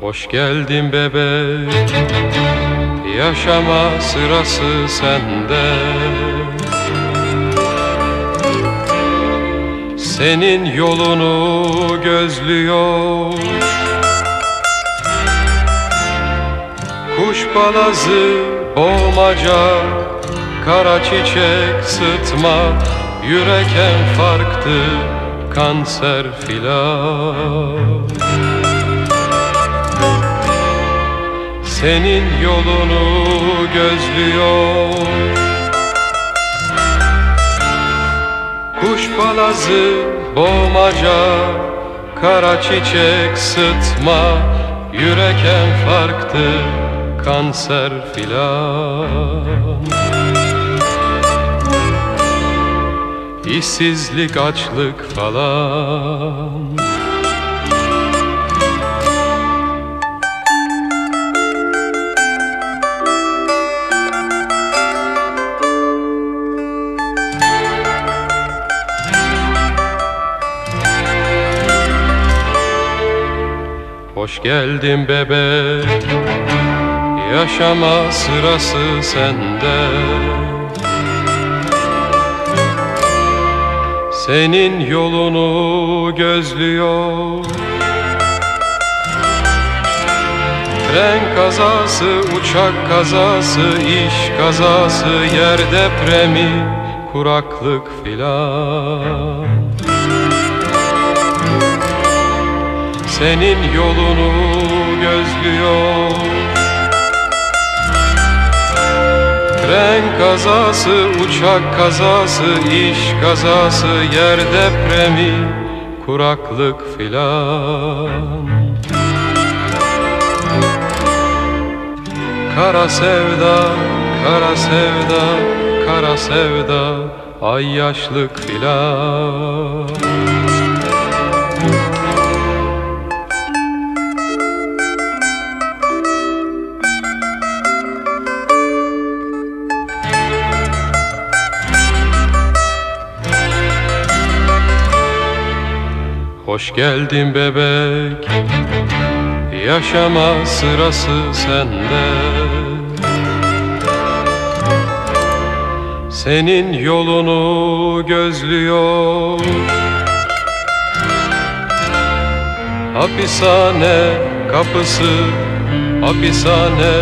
Hoş geldin bebek. Yaşama sırası sende. Senin yolunu gözlüyor. Kuş balazı, boğmaca Kara çiçek, sıtma Yürek en farklı Kanser filan Senin yolunu gözlüyor. Kuş balazı, boğmaca Kara çiçek, sıtma Yürek en farklı Kanser filan. İşsizlik, açlık falan Hoş geldin bebek Yaşama sırası sende. Senin yolunu gözlüyor. Tren kazası, uçak kazası, iş kazası, yer depremi, kuraklık filan Senin yolunu gözlüyor Tren kazası, uçak kazası, iş kazası, yer depremi, kuraklık filan. Kara sevda, kara sevda, kara sevda, ay yaşlık filan Hoş geldin bebek. Yaşama sırası sende. Senin yolunu gözlüyor. Hapishane kapısı Hapishane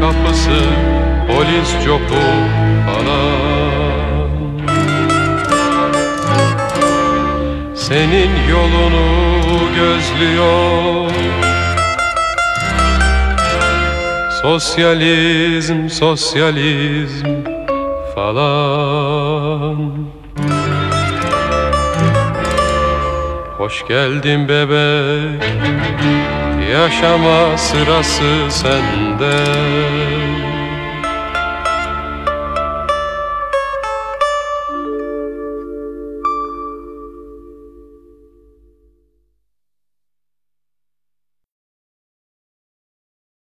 kapısı. Polis copu falan Senin yolunu gözlüyor. Sosyalizm, sosyalizm falan. Hoş geldin bebek. Yaşama sırası sende